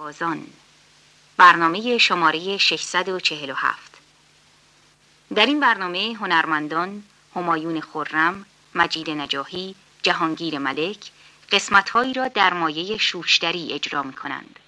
سربازان برنامه شماره 647 در این برنامه هنرمندان همایون خرم، مجید نجاهی، جهانگیر ملک قسمتهایی را در مایه شوشتری اجرا می کنند.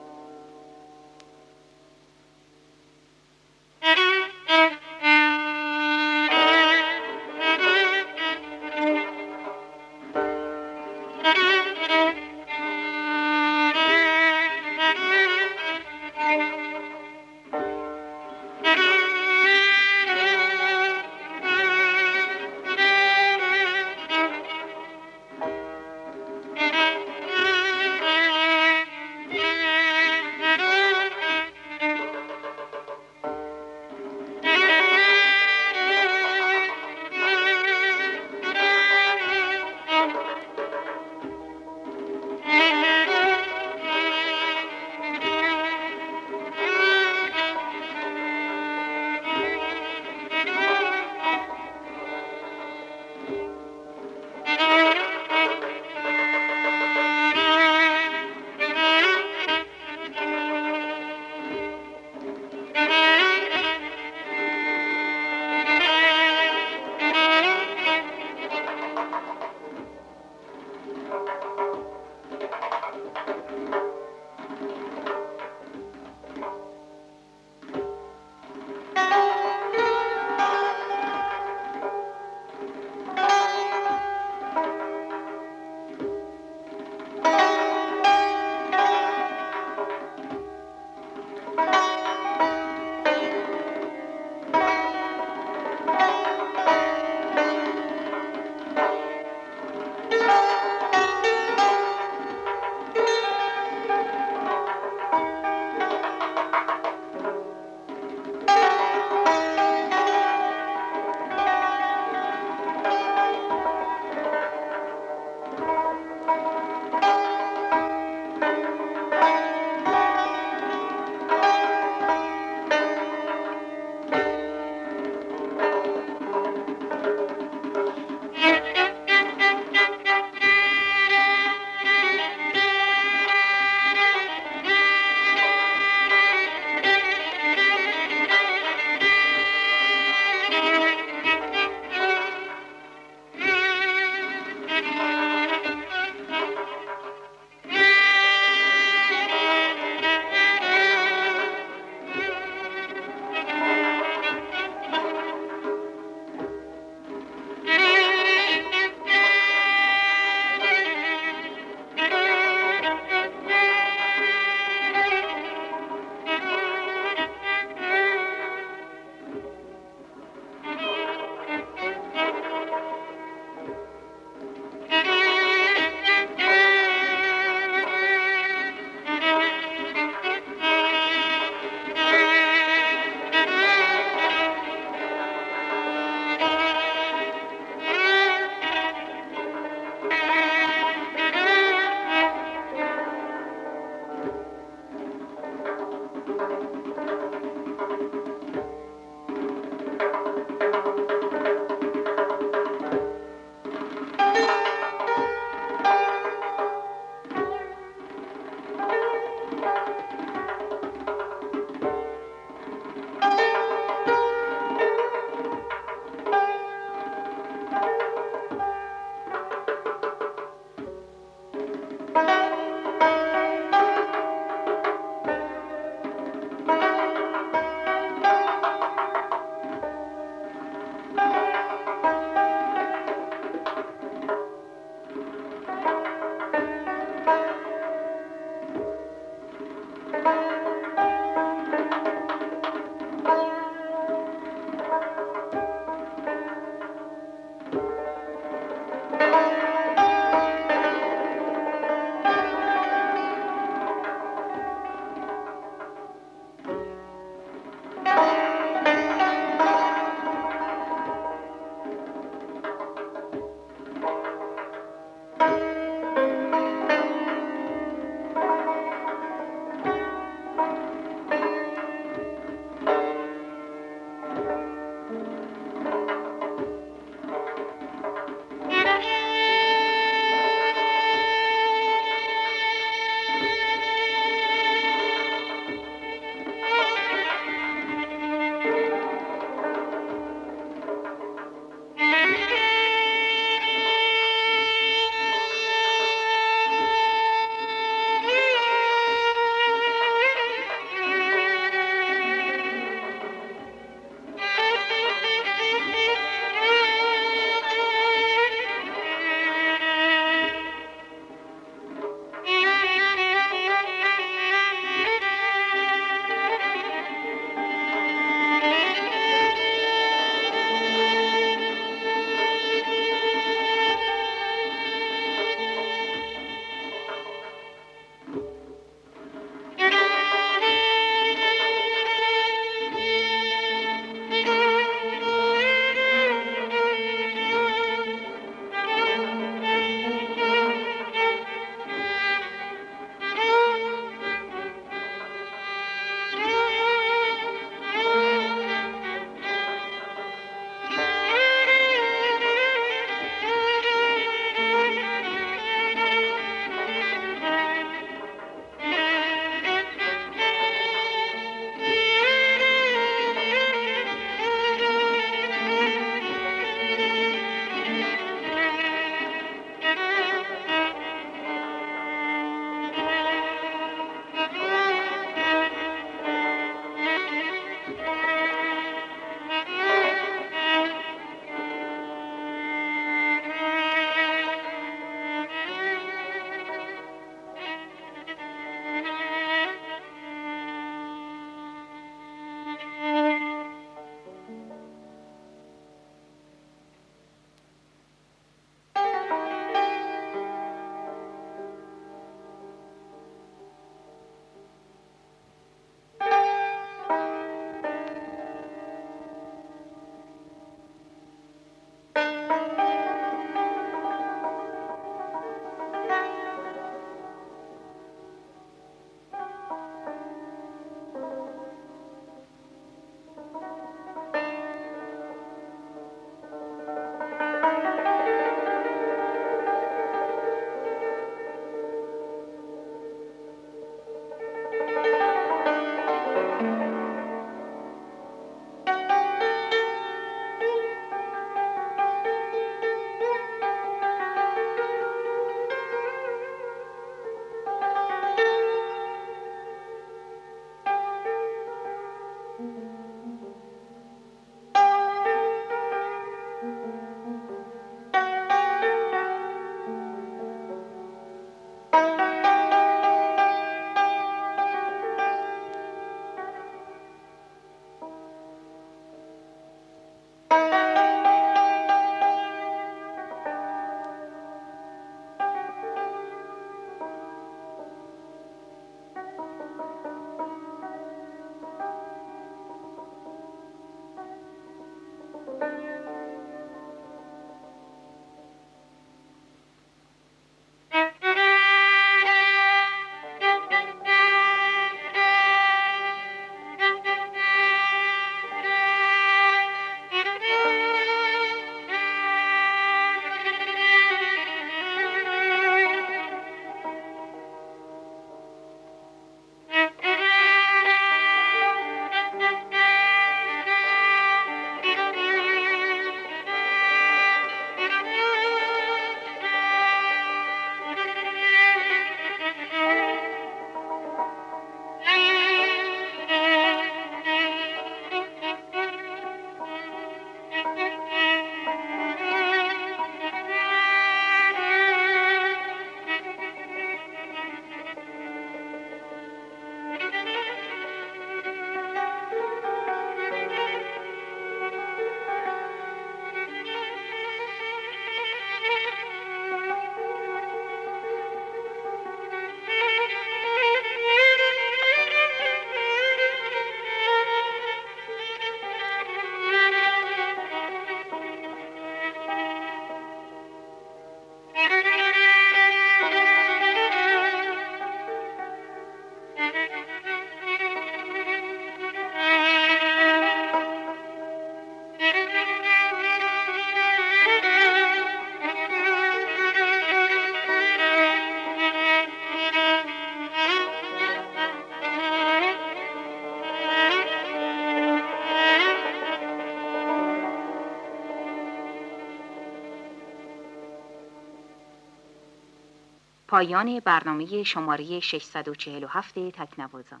پایان برنامه شماره 647 تکنوازان.